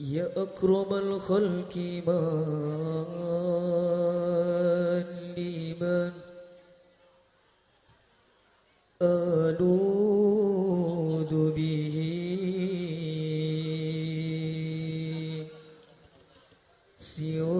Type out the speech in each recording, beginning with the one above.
يا أكرم الخلق من لمن؟ ألوذ به. سوى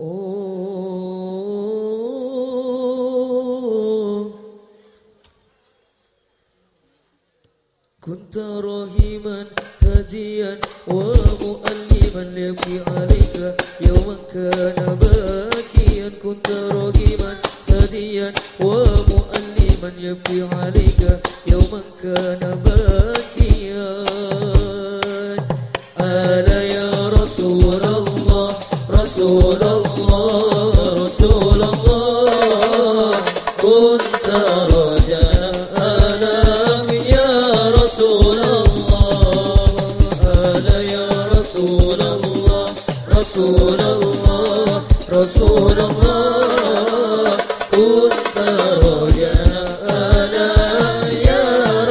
أوه كنت رحيما هديا ومؤلما يبكي عليك. يوما كان باكيا. كنت رحيما هديا ومؤلما يبكي عليك. يوما كان باكيا. ألا يا رسول الله. رسول الله رسول الله. كنت رجاءنا يا رسول الله. ألا يا رسول الله رسول الله رسول الله. كنت رجاءنا يا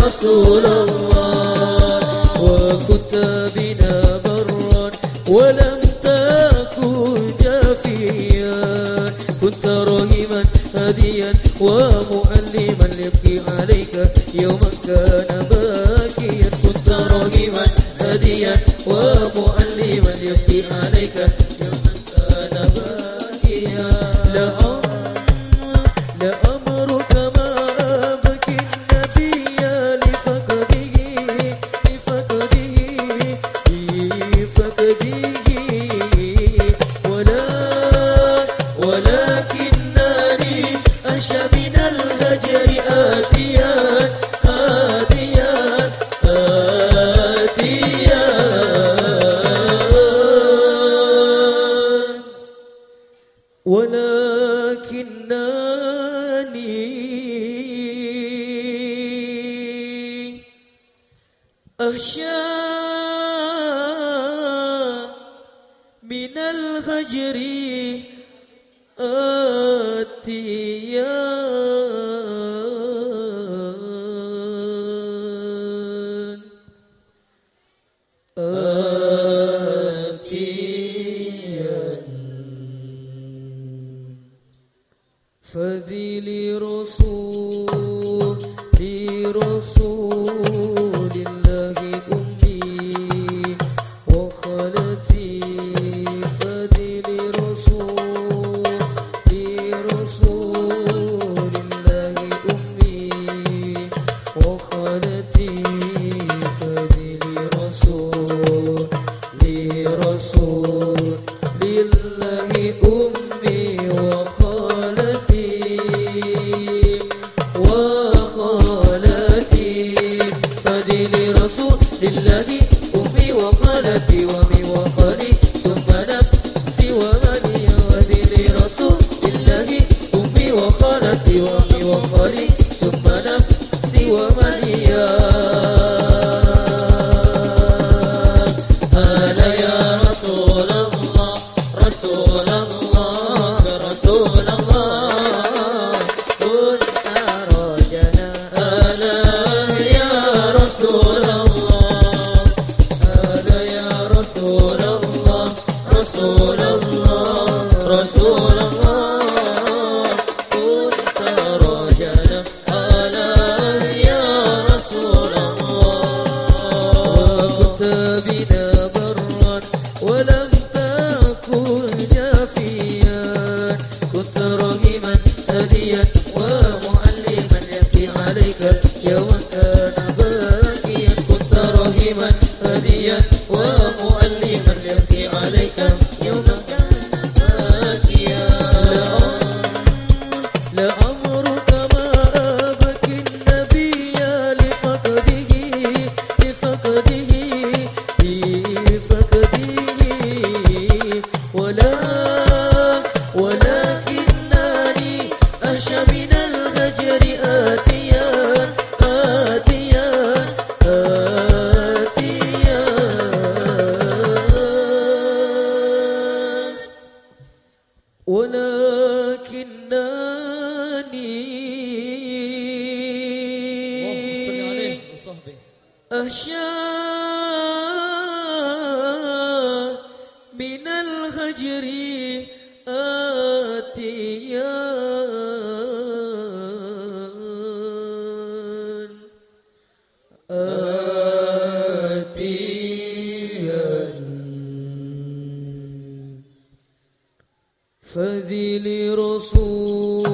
رسول الله. وكنت بنا برا ولم ومؤلما يبكي عليك يوما كان باكيا. كنت رهيما هديا ومؤلما أخشى من الهجر آتيان فذي لرسول لرسول لله أمي وخالتي ومي وخالي ثم نفسي ومني ودي لرسول لله أمي وخالتي ومي وخالي ثم نفسي ولكنني أخشى من الهجر آتيان فذي لرسول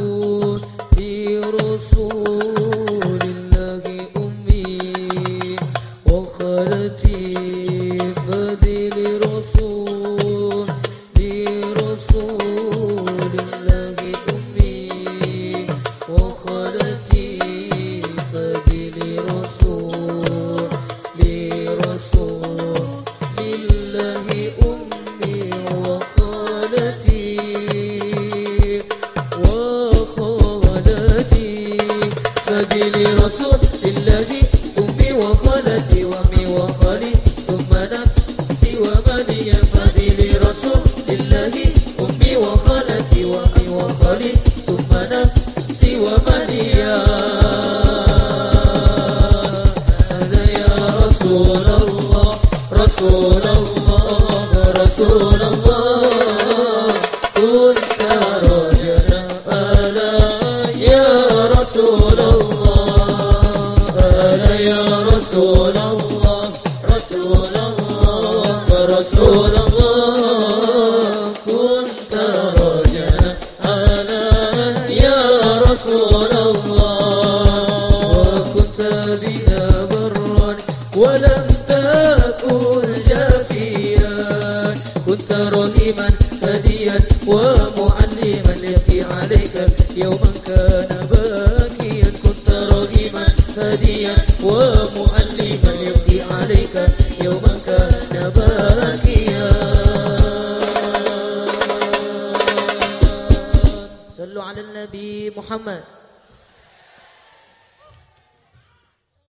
لرسول رسول يا رسول الله يا رسول الله رسول الله رسول الله يا رسول الله برا ولم تكن رحيما هديا ومعلما يبكي عليك يوما كان باكيا. كنت رحيما هديا ومعلما يبكي عليك يوما كان باكيا. صلوا على النبي محمد.